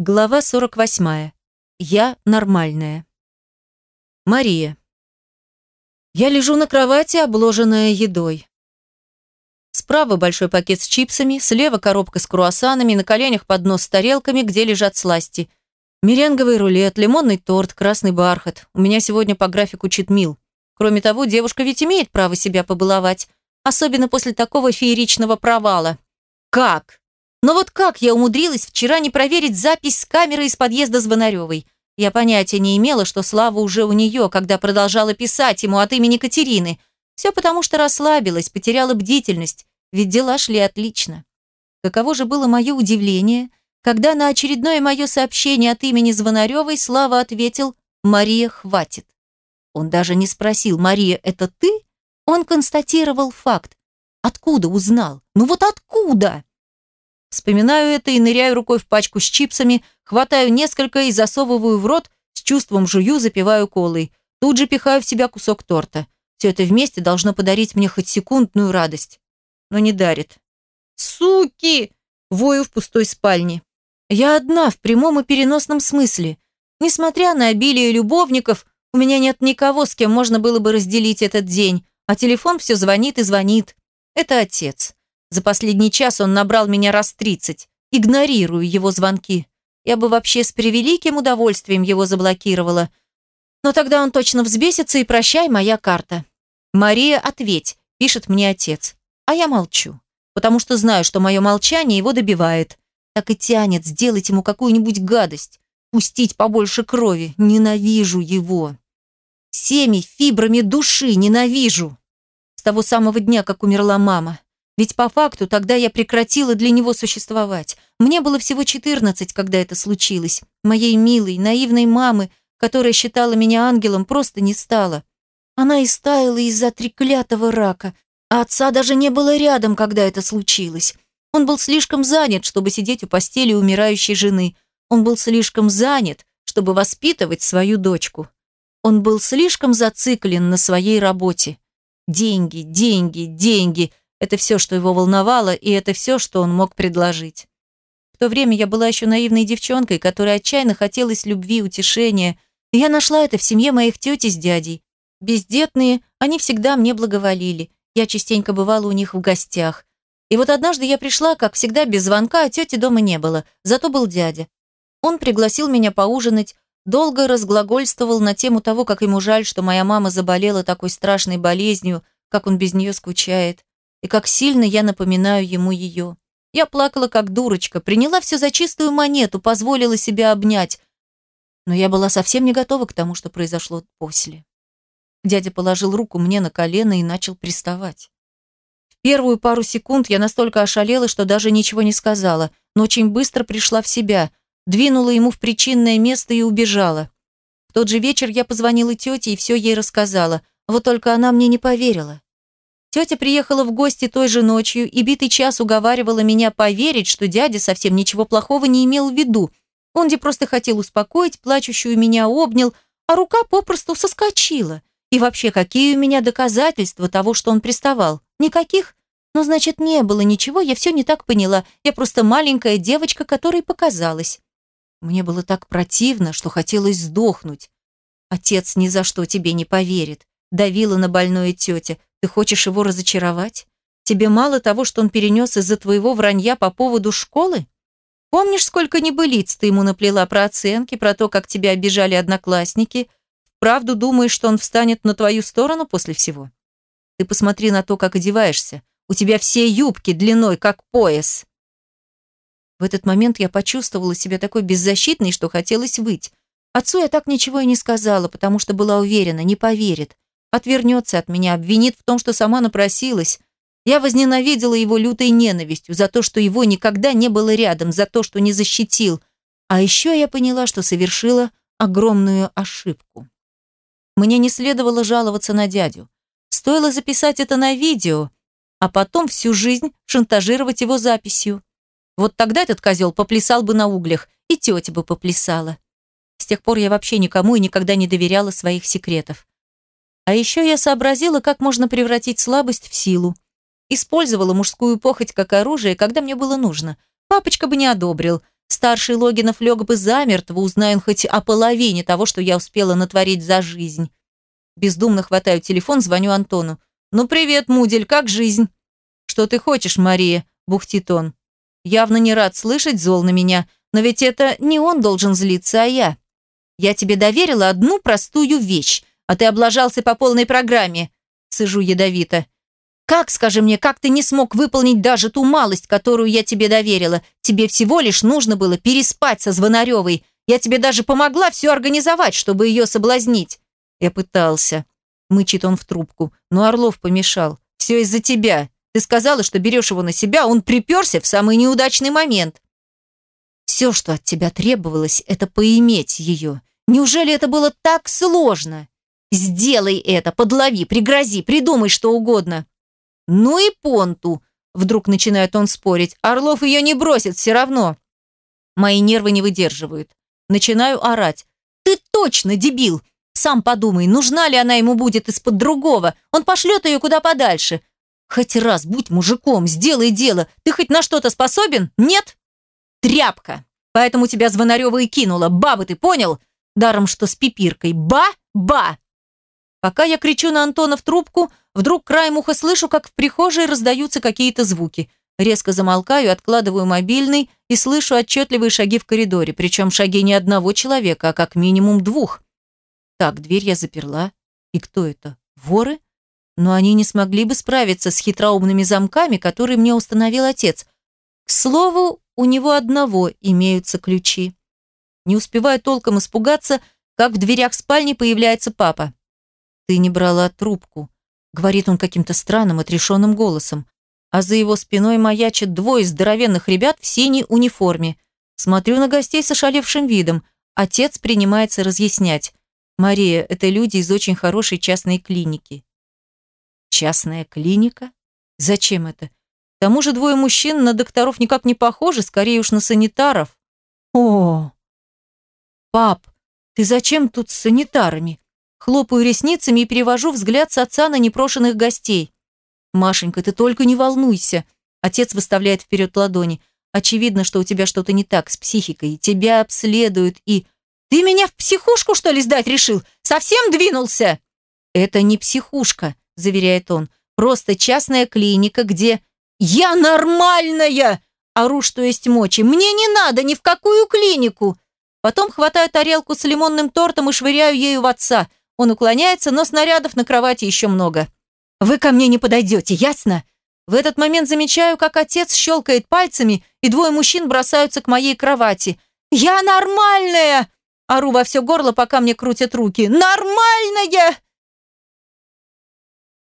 Глава 48. Я нормальная. Мария. Я лежу на кровати, обложенная едой. Справа большой пакет с чипсами, слева коробка с круассанами, на коленях поднос с тарелками, где лежат сласти. Меренговый рулет, лимонный торт, красный бархат. У меня сегодня по графику читмил. Кроме того, девушка ведь имеет право себя побаловать, особенно после такого фееричного провала. Как? Но вот как я умудрилась вчера не проверить запись с камеры из подъезда Звонаревой? Я понятия не имела, что Слава уже у нее, когда продолжала писать ему от имени Катерины. Все потому, что расслабилась, потеряла бдительность, ведь дела шли отлично. Каково же было мое удивление, когда на очередное мое сообщение от имени Звонаревой Слава ответил «Мария, хватит». Он даже не спросил «Мария, это ты?» Он констатировал факт. Откуда узнал? Ну вот откуда? Вспоминаю это и ныряю рукой в пачку с чипсами, хватаю несколько и засовываю в рот, с чувством жую, запиваю колой. Тут же пихаю в себя кусок торта. Все это вместе должно подарить мне хоть секундную радость. Но не дарит. «Суки!» – вою в пустой спальне. Я одна, в прямом и переносном смысле. Несмотря на обилие любовников, у меня нет никого, с кем можно было бы разделить этот день, а телефон все звонит и звонит. Это отец. За последний час он набрал меня раз тридцать. Игнорирую его звонки. Я бы вообще с превеликим удовольствием его заблокировала. Но тогда он точно взбесится и прощай, моя карта. «Мария, ответь», – пишет мне отец. А я молчу, потому что знаю, что мое молчание его добивает. Так и тянет сделать ему какую-нибудь гадость, пустить побольше крови. Ненавижу его. Всеми фибрами души ненавижу. С того самого дня, как умерла мама. Ведь по факту тогда я прекратила для него существовать. Мне было всего 14, когда это случилось. Моей милой, наивной мамы, которая считала меня ангелом, просто не стало. Она и стаяла из-за треклятого рака. А отца даже не было рядом, когда это случилось. Он был слишком занят, чтобы сидеть у постели умирающей жены. Он был слишком занят, чтобы воспитывать свою дочку. Он был слишком зациклен на своей работе. Деньги, деньги, деньги – это все, что его волновало, и это все, что он мог предложить. В то время я была еще наивной девчонкой, которой отчаянно хотелось любви, утешения, и я нашла это в семье моих тети с дядей. Бездетные, они всегда мне благоволили. Я частенько бывала у них в гостях. И вот однажды я пришла, как всегда, без звонка, а тети дома не было, зато был дядя. Он пригласил меня поужинать, долго разглагольствовал на тему того, как ему жаль, что моя мама заболела такой страшной болезнью, как он без нее скучает и как сильно я напоминаю ему ее. Я плакала как дурочка, приняла все за чистую монету, позволила себя обнять. Но я была совсем не готова к тому, что произошло после. Дядя положил руку мне на колено и начал приставать. В первую пару секунд я настолько ошалела, что даже ничего не сказала, но очень быстро пришла в себя, двинула ему в причинное место и убежала. В тот же вечер я позвонила тете и все ей рассказала, вот только она мне не поверила. Тетя приехала в гости той же ночью и битый час уговаривала меня поверить, что дядя совсем ничего плохого не имел в виду. Он где просто хотел успокоить, плачущую меня обнял, а рука попросту соскочила. И вообще, какие у меня доказательства того, что он приставал? Никаких? Ну, значит, не было ничего, я все не так поняла. Я просто маленькая девочка, которой показалось. Мне было так противно, что хотелось сдохнуть. Отец ни за что тебе не поверит. Давила на больное тетя. Ты хочешь его разочаровать? Тебе мало того, что он перенес из-за твоего вранья по поводу школы? Помнишь, сколько небылиц ты ему наплела про оценки, про то, как тебя обижали одноклассники? Правду думаешь, что он встанет на твою сторону после всего? Ты посмотри на то, как одеваешься. У тебя все юбки длиной, как пояс. В этот момент я почувствовала себя такой беззащитной, что хотелось выть. Отцу я так ничего и не сказала, потому что была уверена, не поверит. Отвернется от меня, обвинит в том, что сама напросилась. Я возненавидела его лютой ненавистью за то, что его никогда не было рядом, за то, что не защитил. А еще я поняла, что совершила огромную ошибку. Мне не следовало жаловаться на дядю. Стоило записать это на видео, а потом всю жизнь шантажировать его записью. Вот тогда этот козел поплясал бы на углях, и тетя бы поплясала. С тех пор я вообще никому и никогда не доверяла своих секретов. А еще я сообразила, как можно превратить слабость в силу. Использовала мужскую похоть как оружие, когда мне было нужно. Папочка бы не одобрил. Старший Логинов лег бы замертво, узнай он хоть о половине того, что я успела натворить за жизнь. Бездумно хватаю телефон, звоню Антону. «Ну привет, Мудель, как жизнь?» «Что ты хочешь, Мария?» – бухтит он. Явно не рад слышать, зол на меня, но ведь это не он должен злиться, а я. Я тебе доверила одну простую вещь, а ты облажался по полной программе. Сижу ядовито. Как, скажи мне, как ты не смог выполнить даже ту малость, которую я тебе доверила? Тебе всего лишь нужно было переспать со Звонаревой. Я тебе даже помогла все организовать, чтобы ее соблазнить. Я пытался. Мычит он в трубку. Но Орлов помешал. Все из-за тебя. Ты сказала, что берешь его на себя, он приперся в самый неудачный момент. Все, что от тебя требовалось, это поиметь ее. Неужели это было так сложно? Сделай это, подлови, пригрози, придумай что угодно. Ну и понту, вдруг начинает он спорить. Орлов ее не бросит все равно. Мои нервы не выдерживают. Начинаю орать. Ты точно дебил! Сам подумай, нужна ли она ему будет из-под другого. Он пошлет ее куда подальше. Хоть раз будь мужиком, сделай дело. Ты хоть на что-то способен? Нет? Тряпка. Поэтому тебя Звонарева и кинула. Баба, ты понял? Даром, что с пипиркой. Ба-ба! Пока я кричу на Антона в трубку, вдруг краем уха слышу, как в прихожей раздаются какие-то звуки. Резко замолкаю, откладываю мобильный и слышу отчетливые шаги в коридоре, причем шаги не одного человека, а как минимум двух. Так, дверь я заперла. И кто это? Воры? Но они не смогли бы справиться с хитроумными замками, которые мне установил отец. К слову, у него одного имеются ключи. Не успеваю толком испугаться, как в дверях спальни появляется папа. «Ты не брала трубку», — говорит он каким-то странным, отрешенным голосом. А за его спиной маячат двое здоровенных ребят в синей униформе. Смотрю на гостей с ошалевшим видом. Отец принимается разъяснять. «Мария, это люди из очень хорошей частной клиники». «Частная клиника? Зачем это? К тому же двое мужчин на докторов никак не похожи, скорее уж на санитаров. О, пап, ты зачем тут с санитарами? Хлопаю ресницами и перевожу взгляд с отца на непрошенных гостей. Машенька, ты только не волнуйся. Отец выставляет вперед ладони. Очевидно, что у тебя что-то не так с психикой. Тебя обследуют и... Ты меня в психушку, что ли, сдать решил? Совсем двинулся? Это не психушка, заверяет он. Просто частная клиника, где... «Я нормальная!» Ору, что есть мочи. «Мне не надо ни в какую клинику!» Потом хватаю тарелку с лимонным тортом и швыряю ею в отца. Он уклоняется, но снарядов на кровати еще много. «Вы ко мне не подойдете, ясно?» В этот момент замечаю, как отец щелкает пальцами, и двое мужчин бросаются к моей кровати. «Я нормальная!» Ору во все горло, пока мне крутят руки. «Нормальная!»